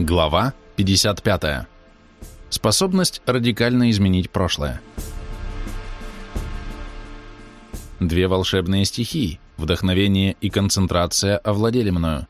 Глава 55. Способность радикально изменить прошлое. Две волшебные стихии, вдохновение и концентрация, овладели мною.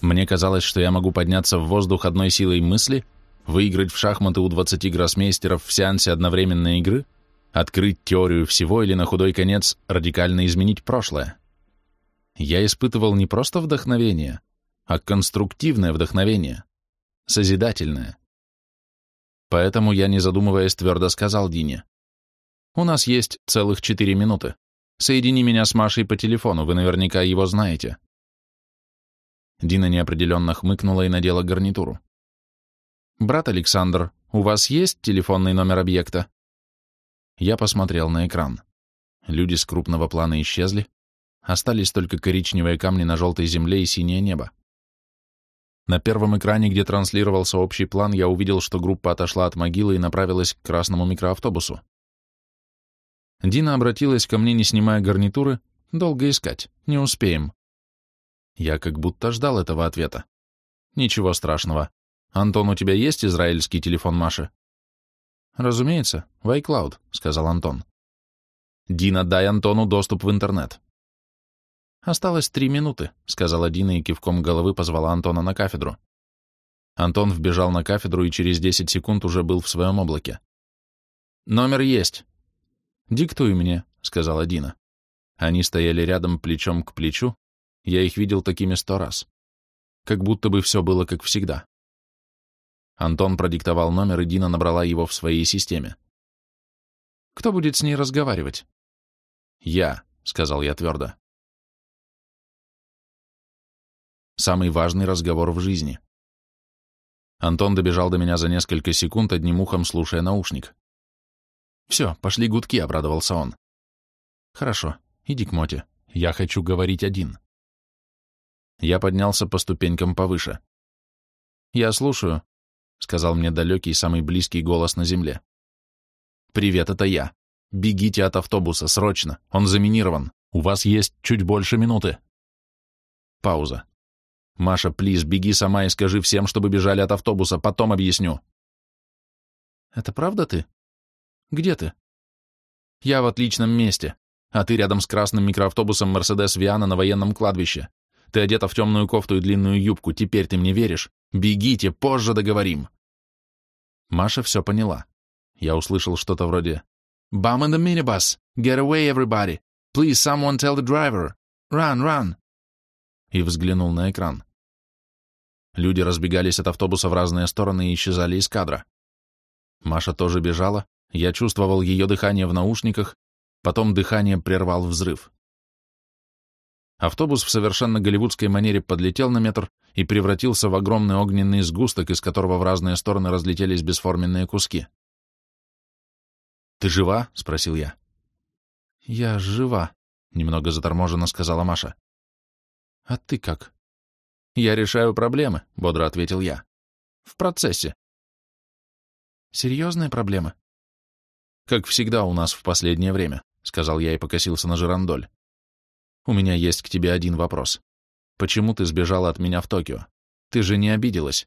Мне казалось, что я могу подняться в воздух одной силой мысли, выиграть в шахматы у 20 гроссмейстеров в сеансе одновременной игры, открыть теорию всего или на худой конец радикально изменить прошлое. Я испытывал не просто вдохновение, а конструктивное вдохновение, созидательное. Поэтому я, не задумываясь, твердо сказал Дине, «У нас есть целых четыре минуты. Соедини меня с Машей по телефону, вы наверняка его знаете». Дина неопределенно хмыкнула и надела гарнитуру. «Брат Александр, у вас есть телефонный номер объекта?» Я посмотрел на экран. Люди с крупного плана исчезли, остались только коричневые камни на желтой земле и синее небо. На первом экране, где транслировался общий план, я увидел, что группа отошла от могилы и направилась к красному микроавтобусу. Дина обратилась ко мне, не снимая гарнитуры. «Долго искать. Не успеем». Я как будто ждал этого ответа. «Ничего страшного. Антон, у тебя есть израильский телефон Маши?» «Разумеется, в iCloud», — сказал Антон. «Дина, дай Антону доступ в интернет». «Осталось три минуты», — сказала Дина и кивком головы позвала Антона на кафедру. Антон вбежал на кафедру и через десять секунд уже был в своем облаке. «Номер есть». «Диктуй мне», — сказала Дина. Они стояли рядом плечом к плечу, я их видел такими сто раз. Как будто бы все было как всегда. Антон продиктовал номер, и Дина набрала его в своей системе. «Кто будет с ней разговаривать?» «Я», — сказал я твердо. Самый важный разговор в жизни. Антон добежал до меня за несколько секунд, одним ухом слушая наушник. «Все, пошли гудки», — обрадовался он. «Хорошо, иди к Моте. Я хочу говорить один». Я поднялся по ступенькам повыше. «Я слушаю», — сказал мне далекий, самый близкий голос на земле. «Привет, это я. Бегите от автобуса, срочно. Он заминирован. У вас есть чуть больше минуты». Пауза. Маша, плиз, беги сама и скажи всем, чтобы бежали от автобуса, потом объясню. Это правда ты? Где ты? Я в отличном месте, а ты рядом с красным микроавтобусом Мерседес Виана на военном кладбище. Ты одета в темную кофту и длинную юбку, теперь ты мне веришь? Бегите, позже договорим. Маша все поняла. Я услышал что-то вроде «Bum in the minibus! Get away, everybody! Please, someone tell the driver! Run, run!» И взглянул на экран. Люди разбегались от автобуса в разные стороны и исчезали из кадра. Маша тоже бежала, я чувствовал ее дыхание в наушниках, потом дыхание прервал взрыв. Автобус в совершенно голливудской манере подлетел на метр и превратился в огромный огненный сгусток, из которого в разные стороны разлетелись бесформенные куски. «Ты жива?» — спросил я. «Я жива», — немного заторможенно сказала Маша. «А ты как?» «Я решаю проблемы», — бодро ответил я. «В процессе». «Серьезные проблемы?» «Как всегда у нас в последнее время», — сказал я и покосился на Жирандоль. «У меня есть к тебе один вопрос. Почему ты сбежала от меня в Токио? Ты же не обиделась?»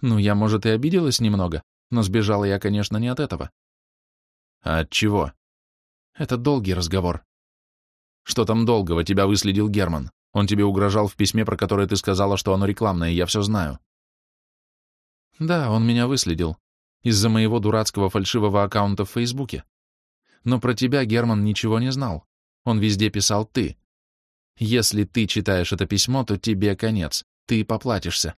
«Ну, я, может, и обиделась немного, но сбежала я, конечно, не от этого». «А от чего?» «Это долгий разговор». «Что там долгого? Тебя выследил Герман. Он тебе угрожал в письме, про которое ты сказала, что оно рекламное, я все знаю. Да, он меня выследил. Из-за моего дурацкого фальшивого аккаунта в Фейсбуке. Но про тебя Герман ничего не знал. Он везде писал «ты». Если ты читаешь это письмо, то тебе конец. Ты поплатишься.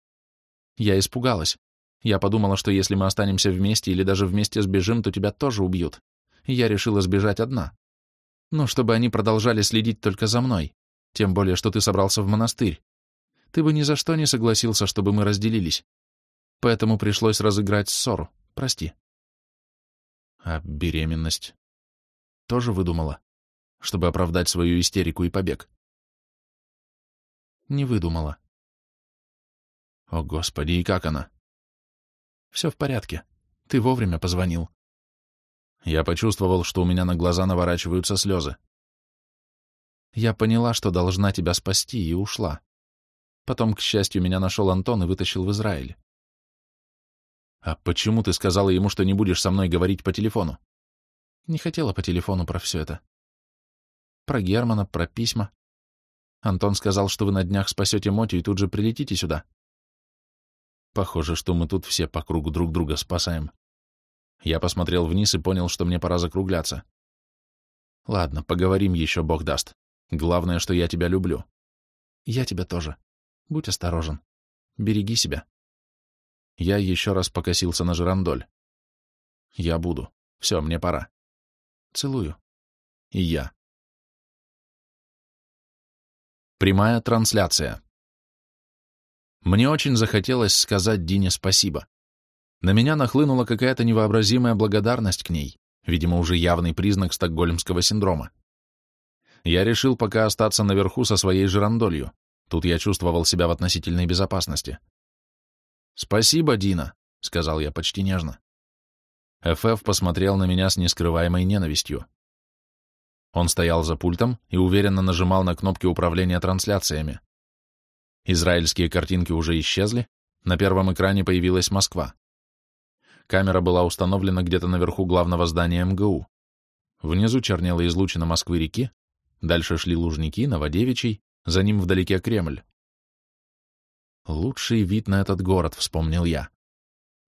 Я испугалась. Я подумала, что если мы останемся вместе или даже вместе сбежим, то тебя тоже убьют. Я решила сбежать одна. Но чтобы они продолжали следить только за мной. Тем более, что ты собрался в монастырь. Ты бы ни за что не согласился, чтобы мы разделились. Поэтому пришлось разыграть ссору. Прости. А беременность? Тоже выдумала? Чтобы оправдать свою истерику и побег? Не выдумала. О, Господи, и как она? Все в порядке. Ты вовремя позвонил. Я почувствовал, что у меня на глаза наворачиваются слезы. Я поняла, что должна тебя спасти, и ушла. Потом, к счастью, меня нашел Антон и вытащил в Израиль. А почему ты сказала ему, что не будешь со мной говорить по телефону? Не хотела по телефону про все это. Про Германа, про письма. Антон сказал, что вы на днях спасете Мотю и тут же прилетите сюда. Похоже, что мы тут все по кругу друг друга спасаем. Я посмотрел вниз и понял, что мне пора закругляться. Ладно, поговорим еще, Бог даст. Главное, что я тебя люблю. Я тебя тоже. Будь осторожен. Береги себя. Я еще раз покосился на жирандоль. Я буду. Все, мне пора. Целую. И я. Прямая трансляция. Мне очень захотелось сказать Дине спасибо. На меня нахлынула какая-то невообразимая благодарность к ней, видимо, уже явный признак стокгольмского синдрома. Я решил пока остаться наверху со своей жирандолью. Тут я чувствовал себя в относительной безопасности. «Спасибо, Дина», — сказал я почти нежно. ФФ посмотрел на меня с нескрываемой ненавистью. Он стоял за пультом и уверенно нажимал на кнопки управления трансляциями. Израильские картинки уже исчезли, на первом экране появилась Москва. Камера была установлена где-то наверху главного здания МГУ. Внизу чернела излучина Москвы-реки, дальше шли Лужники, Новодевичий, за ним вдалеке Кремль. Лучший вид на этот город, вспомнил я.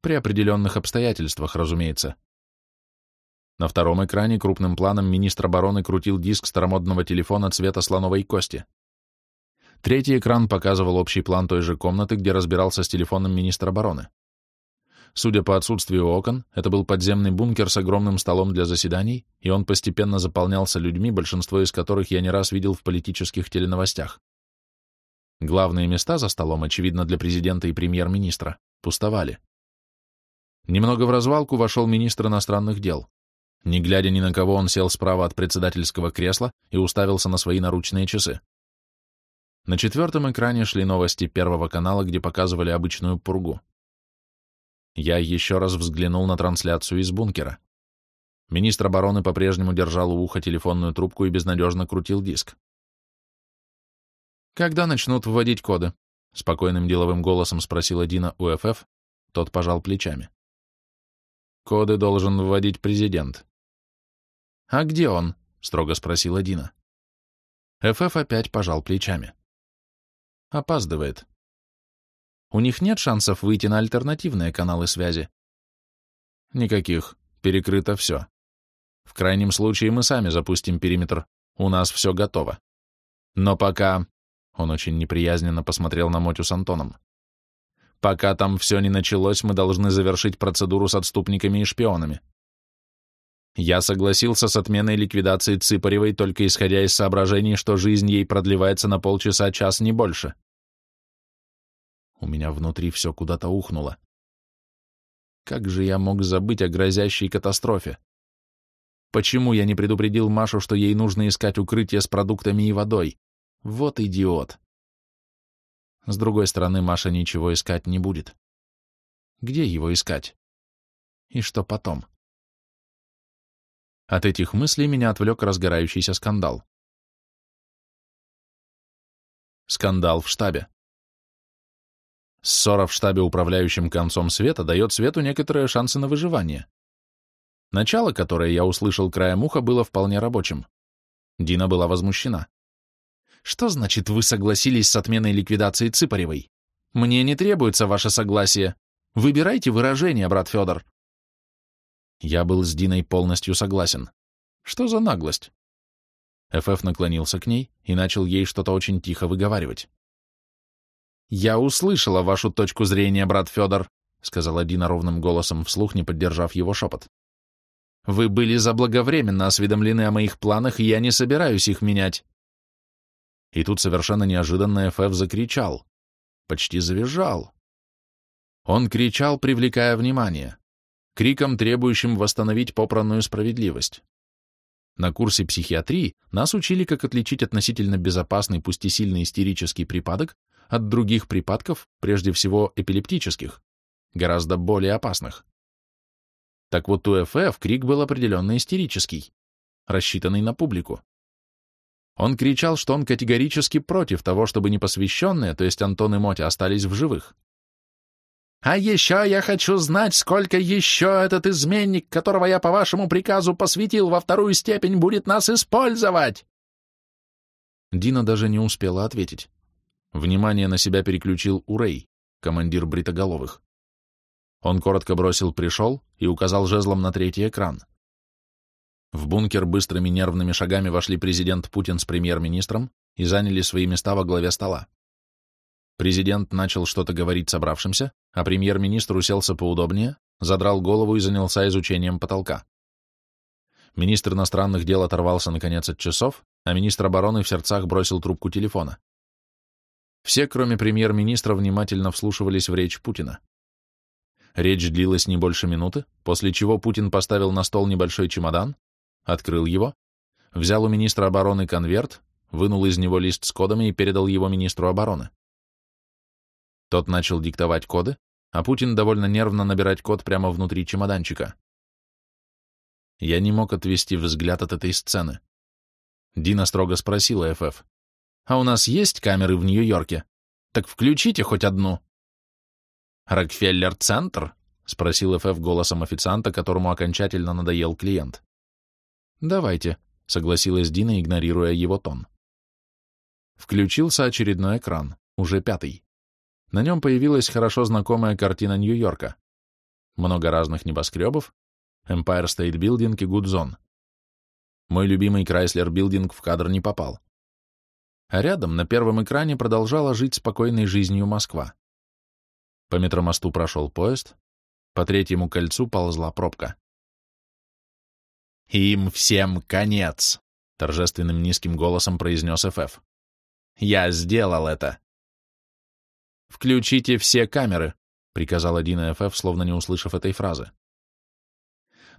При определенных обстоятельствах, разумеется. На втором экране крупным планом министр обороны крутил диск старомодного телефона цвета слоновой кости. Третий экран показывал общий план той же комнаты, где разбирался с телефоном министр обороны. Судя по отсутствию окон, это был подземный бункер с огромным столом для заседаний, и он постепенно заполнялся людьми, большинство из которых я не раз видел в политических теленовостях. Главные места за столом, очевидно, для президента и премьер-министра, пустовали. Немного в развалку вошел министр иностранных дел. Не глядя ни на кого, он сел справа от председательского кресла и уставился на свои наручные часы. На четвертом экране шли новости Первого канала, где показывали обычную пургу. Я еще раз взглянул на трансляцию из бункера. Министр обороны по-прежнему держал у уха телефонную трубку и безнадежно крутил диск. «Когда начнут вводить коды?» — спокойным деловым голосом спросила Дина у ФФ. Тот пожал плечами. «Коды должен вводить президент». «А где он?» — строго спросила Дина. ФФ опять пожал плечами. Опаздывает. У них нет шансов выйти на альтернативные каналы связи? Никаких. Перекрыто все. В крайнем случае мы сами запустим периметр. У нас все готово. Но пока... Он очень неприязненно посмотрел на Мотю с Антоном. Пока там все не началось, мы должны завершить процедуру с отступниками и шпионами. Я согласился с отменой ликвидации Цыпаревой только исходя из соображений, что жизнь ей продлевается на полчаса-час, не больше. Меня внутри все куда-то ухнуло. Как же я мог забыть о грозящей катастрофе? Почему я не предупредил Машу, что ей нужно искать укрытие с продуктами и водой? Вот идиот. С другой стороны, Маша ничего искать не будет. Где его искать? И что потом? От этих мыслей меня отвлек разгорающийся скандал. Скандал в штабе. Ссора в штабе управляющим концом света дает свету некоторые шансы на выживание. Начало, которое я услышал краем уха, было вполне рабочим. Дина была возмущена. «Что значит, вы согласились с отменой ликвидации Цыпаревой? Мне не требуется ваше согласие. Выбирайте выражение, брат Федор». Я был с Диной полностью согласен. Что за наглость? ФФ наклонился к ней и начал ей что-то очень тихо выговаривать. «Я услышала вашу точку зрения, брат Федор», — сказала Дина ровным голосом вслух, не поддержав его шепот. «Вы были заблаговременно осведомлены о моих планах, и я не собираюсь их менять». И тут совершенно неожиданно ФФ закричал. Почти завизжал. Он кричал, привлекая внимание. Криком, требующим восстановить попранную справедливость. На курсе психиатрии нас учили, как отличить относительно безопасный, пусть и сильный истерический припадок от других припадков, прежде всего эпилептических, гораздо более опасных. Так вот у ФФ крик был определенно истерический, рассчитанный на публику. Он кричал, что он категорически против того, чтобы непосвященные, то есть Антон и Мотя, остались в живых. «А еще я хочу знать, сколько еще этот изменник, которого я по вашему приказу посвятил во вторую степень, будет нас использовать!» Дина даже не успела ответить. Внимание на себя переключил Урей, командир бритоголовых. Он коротко бросил «пришел» и указал жезлом на третий экран. В бункер быстрыми нервными шагами вошли президент Путин с премьер-министром и заняли свои места во главе стола. Президент начал что-то говорить собравшимся, а премьер-министр уселся поудобнее, задрал голову и занялся изучением потолка. Министр иностранных дел оторвался наконец от часов, а министр обороны в сердцах бросил трубку телефона. Все, кроме премьер-министра, внимательно вслушивались в речь Путина. Речь длилась не больше минуты, после чего Путин поставил на стол небольшой чемодан, открыл его, взял у министра обороны конверт, вынул из него лист с кодами и передал его министру обороны. Тот начал диктовать коды, а Путин довольно нервно набирать код прямо внутри чемоданчика. Я не мог отвести взгляд от этой сцены. Дина строго спросила ФФ. «А у нас есть камеры в Нью-Йорке? Так включите хоть одну». «Рокфеллер-центр?» — спросил ФФ голосом официанта, которому окончательно надоел клиент. «Давайте», — согласилась Дина, игнорируя его тон. Включился очередной экран, уже пятый. На нем появилась хорошо знакомая картина Нью-Йорка. Много разных небоскребов, Empire State Building и Гудзон. Мой любимый Chrysler Building в кадр не попал. А рядом, на первом экране, продолжала жить спокойной жизнью Москва. По метромосту прошел поезд, по третьему кольцу ползла пробка. «Им всем конец!» — торжественным низким голосом произнес ФФ. «Я сделал это!» «Включите все камеры!» — приказал один ФФ, словно не услышав этой фразы.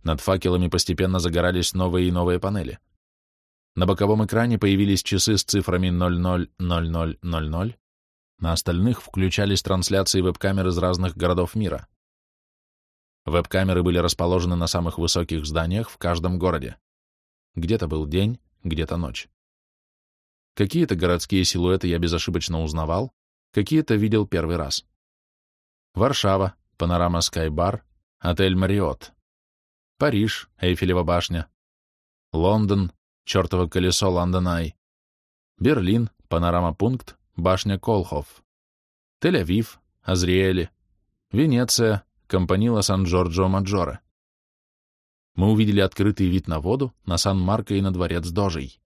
Над факелами постепенно загорались новые и новые панели. На боковом экране появились часы с цифрами 000000, на остальных включались трансляции веб-камер из разных городов мира. Веб-камеры были расположены на самых высоких зданиях в каждом городе. Где-то был день, где-то ночь. Какие-то городские силуэты я безошибочно узнавал, какие-то видел первый раз. Варшава, панорама Скайбар, отель Мариот. Париж, Эйфелева башня. Лондон, чертово колесо Лондонай. Берлин, панорама Пункт, башня Колхов. Тель-Авив, Азриэли. Венеция, Компанила Сан-Джорджо-Маджоре. Мы увидели открытый вид на воду, на Сан-Марко и на дворец Дожей.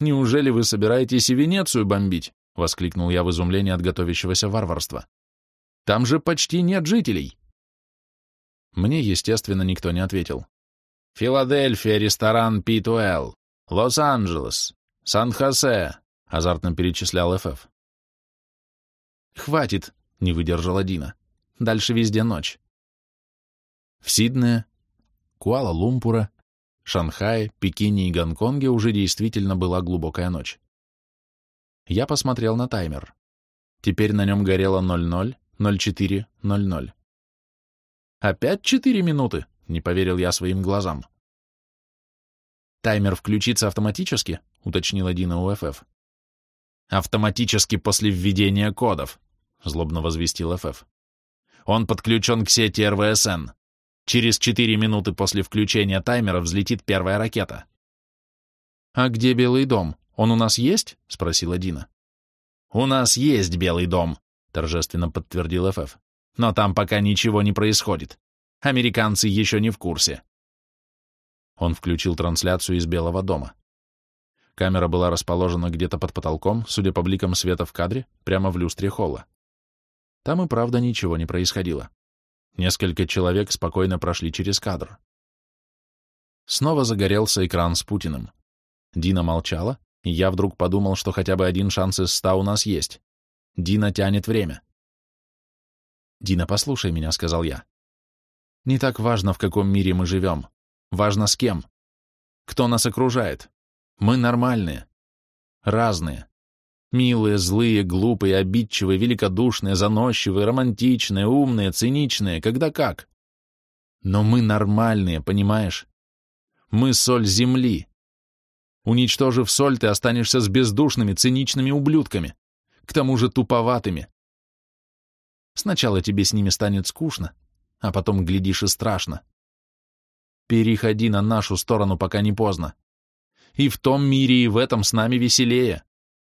«Неужели вы собираетесь и Венецию бомбить?» — воскликнул я в изумлении от готовящегося варварства. «Там же почти нет жителей!» Мне, естественно, никто не ответил. «Филадельфия, ресторан P2L, Лос-Анджелес, Сан-Хосе», — азартно перечислял ФФ. «Хватит», — не выдержала Дина. Дальше везде ночь. В Сиднее, Куала-Лумпура, Шанхае, Пекине и Гонконге уже действительно была глубокая ночь. Я посмотрел на таймер. Теперь на нем горело 00, 04, 00. «Опять четыре минуты?» — не поверил я своим глазам. «Таймер включится автоматически?» — уточнила Дина УФФ. «Автоматически после введения кодов», — злобно возвестил ФФ. Он подключен к сети РВСН. Через 4 минуты после включения таймера взлетит первая ракета. «А где Белый дом? Он у нас есть?» — спросила Дина. «У нас есть Белый дом», — торжественно подтвердил ФФ. «Но там пока ничего не происходит. Американцы еще не в курсе». Он включил трансляцию из Белого дома. Камера была расположена где-то под потолком, судя по бликам света в кадре, прямо в люстре холла. Там и правда ничего не происходило. Несколько человек спокойно прошли через кадр. Снова загорелся экран с Путиным. Дина молчала, и я вдруг подумал, что хотя бы один шанс из ста у нас есть. Дина тянет время. «Дина, послушай меня», — сказал я. «Не так важно, в каком мире мы живем. Важно, с кем. Кто нас окружает. Мы нормальные. Разные. Милые, злые, глупые, обидчивые, великодушные, заносчивые, романтичные, умные, циничные, когда как. Но мы нормальные, понимаешь? Мы соль земли. Уничтожив соль, ты останешься с бездушными, циничными ублюдками, к тому же туповатыми. Сначала тебе с ними станет скучно, а потом, глядишь, и страшно. Переходи на нашу сторону, пока не поздно. И в том мире, и в этом с нами веселее.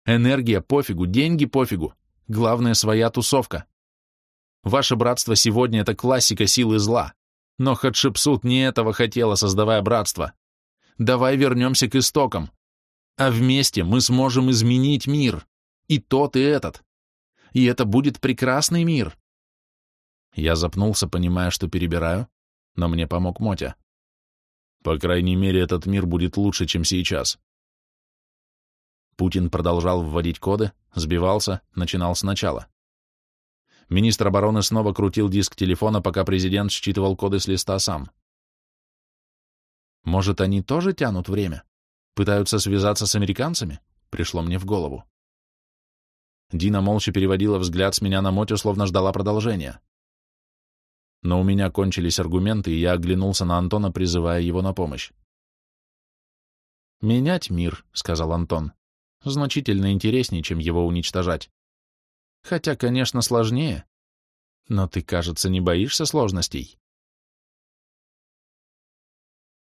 Энергия пофигу, деньги пофигу. Главное, своя тусовка. Ваше братство сегодня — это классика силы зла. Но Хатшепсут не этого хотела, создавая братство. Давай вернемся к истокам. А вместе мы сможем изменить мир. И тот, и этот. И это будет прекрасный мир. Я запнулся, понимая, что перебираю, но мне помог Мотя. По крайней мере, этот мир будет лучше, чем сейчас. Путин продолжал вводить коды, сбивался, начинал сначала. Министр обороны снова крутил диск телефона, пока президент считывал коды с листа сам. Может, они тоже тянут время? Пытаются связаться с американцами? Пришло мне в голову. Дина молча переводила взгляд с меня на Мотю, словно ждала продолжения. Но у меня кончились аргументы, и я оглянулся на Антона, призывая его на помощь. «Менять мир», — сказал Антон, — «значительно интереснее, чем его уничтожать. Хотя, конечно, сложнее. Но ты, кажется, не боишься сложностей».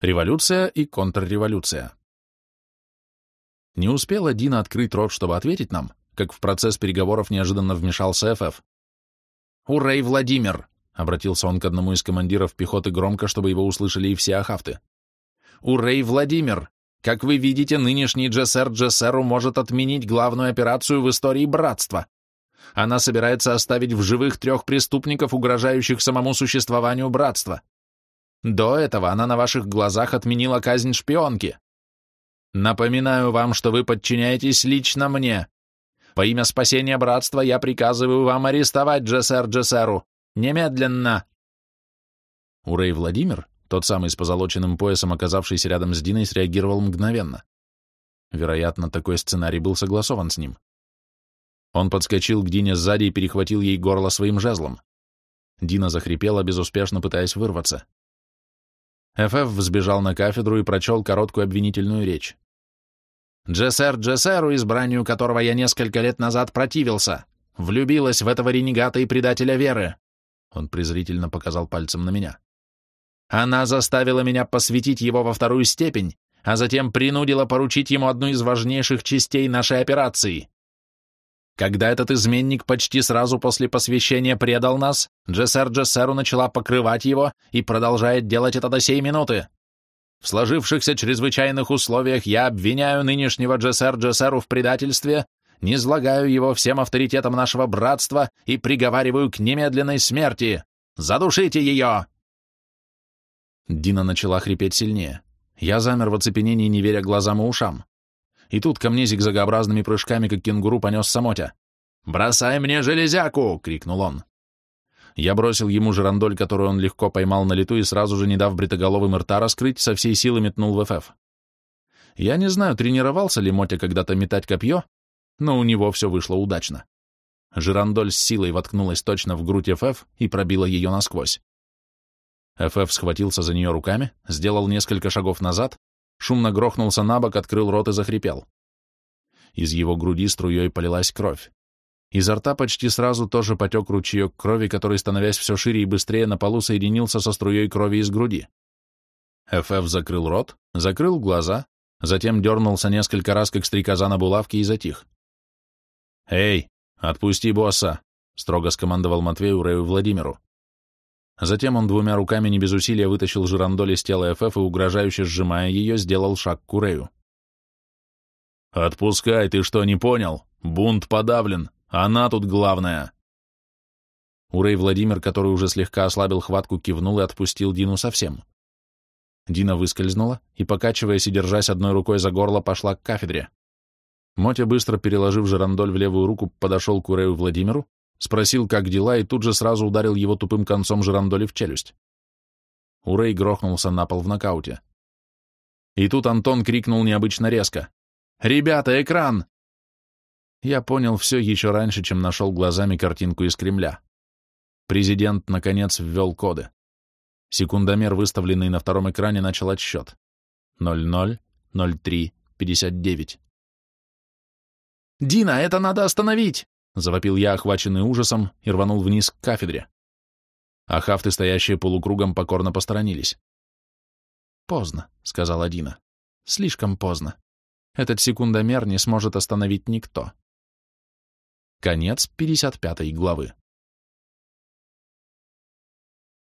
Революция и контрреволюция. Не успела Дина открыть рот, чтобы ответить нам, как в процесс переговоров неожиданно вмешался ФФ. «Урей, Владимир!» — обратился он к одному из командиров пехоты громко, чтобы его услышали и все ахавты. «Урей, Владимир! Как вы видите, нынешний Джессер Джессеру может отменить главную операцию в истории братства. Она собирается оставить в живых трех преступников, угрожающих самому существованию братства. До этого она на ваших глазах отменила казнь шпионки. Напоминаю вам, что вы подчиняетесь лично мне. По имя спасения братства я приказываю вам арестовать Джессер Джессеру. Немедленно!» Урей Владимир, тот самый с позолоченным поясом, оказавшийся рядом с Диной, среагировал мгновенно. Вероятно, такой сценарий был согласован с ним. Он подскочил к Дине сзади и перехватил ей горло своим жезлом. Дина захрипела, безуспешно пытаясь вырваться. ФФ взбежал на кафедру и прочел короткую обвинительную речь. «Джессер Джессеру, избранию которого я несколько лет назад противился, влюбилась в этого ренегата и предателя веры». Он презрительно показал пальцем на меня. «Она заставила меня посвятить его во вторую степень, а затем принудила поручить ему одну из важнейших частей нашей операции. Когда этот изменник почти сразу после посвящения предал нас, Джессер Джессеру начала покрывать его и продолжает делать это до сей минуты. В сложившихся чрезвычайных условиях я обвиняю нынешнего Джессер Джессеру в предательстве, низлагаю его всем авторитетом нашего братства и приговариваю к немедленной смерти. Задушите ее!» Дина начала хрипеть сильнее. Я замер в оцепенении, не веря глазам и ушам и тут ко мне зигзагообразными прыжками, как кенгуру, понес Самотя. «Бросай мне железяку!» — крикнул он. Я бросил ему жерандоль, которую он легко поймал на лету и сразу же, не дав бритоголовым рта раскрыть, со всей силы метнул в ФФ. Я не знаю, тренировался ли Мотя когда-то метать копье, но у него все вышло удачно. Жирандоль с силой воткнулась точно в грудь ФФ и пробила ее насквозь. ФФ схватился за нее руками, сделал несколько шагов назад, шумно грохнулся на бок, открыл рот и захрипел. Из его груди струей полилась кровь. Изо рта почти сразу тоже потек ручеек крови, который, становясь все шире и быстрее, на полу соединился со струей крови из груди. ФФ закрыл рот, закрыл глаза, затем дернулся несколько раз, как стрекоза на булавке, и затих. «Эй, отпусти босса!» — строго скомандовал Матвею Рэю Владимиру. Затем он двумя руками не без усилия вытащил жирандоль из тела ФФ и, угрожающе сжимая ее, сделал шаг к Курею. «Отпускай, ты что, не понял? Бунт подавлен. Она тут главная!» Урей Владимир, который уже слегка ослабил хватку, кивнул и отпустил Дину совсем. Дина выскользнула и, покачиваясь и держась одной рукой за горло, пошла к кафедре. Мотя, быстро переложив жерандоль в левую руку, подошел к Урею Владимиру Спросил, как дела, и тут же сразу ударил его тупым концом жирандоли в челюсть. Урей грохнулся на пол в нокауте. И тут Антон крикнул необычно резко. «Ребята, экран!» Я понял все еще раньше, чем нашел глазами картинку из Кремля. Президент, наконец, ввел коды. Секундомер, выставленный на втором экране, начал отсчет. 00, 03, 59. «Дина, это надо остановить!» — завопил я, охваченный ужасом, и рванул вниз к кафедре. А хафты, стоящие полукругом, покорно посторонились. «Поздно», — сказала Дина. «Слишком поздно. Этот секундомер не сможет остановить никто». Конец 55 главы.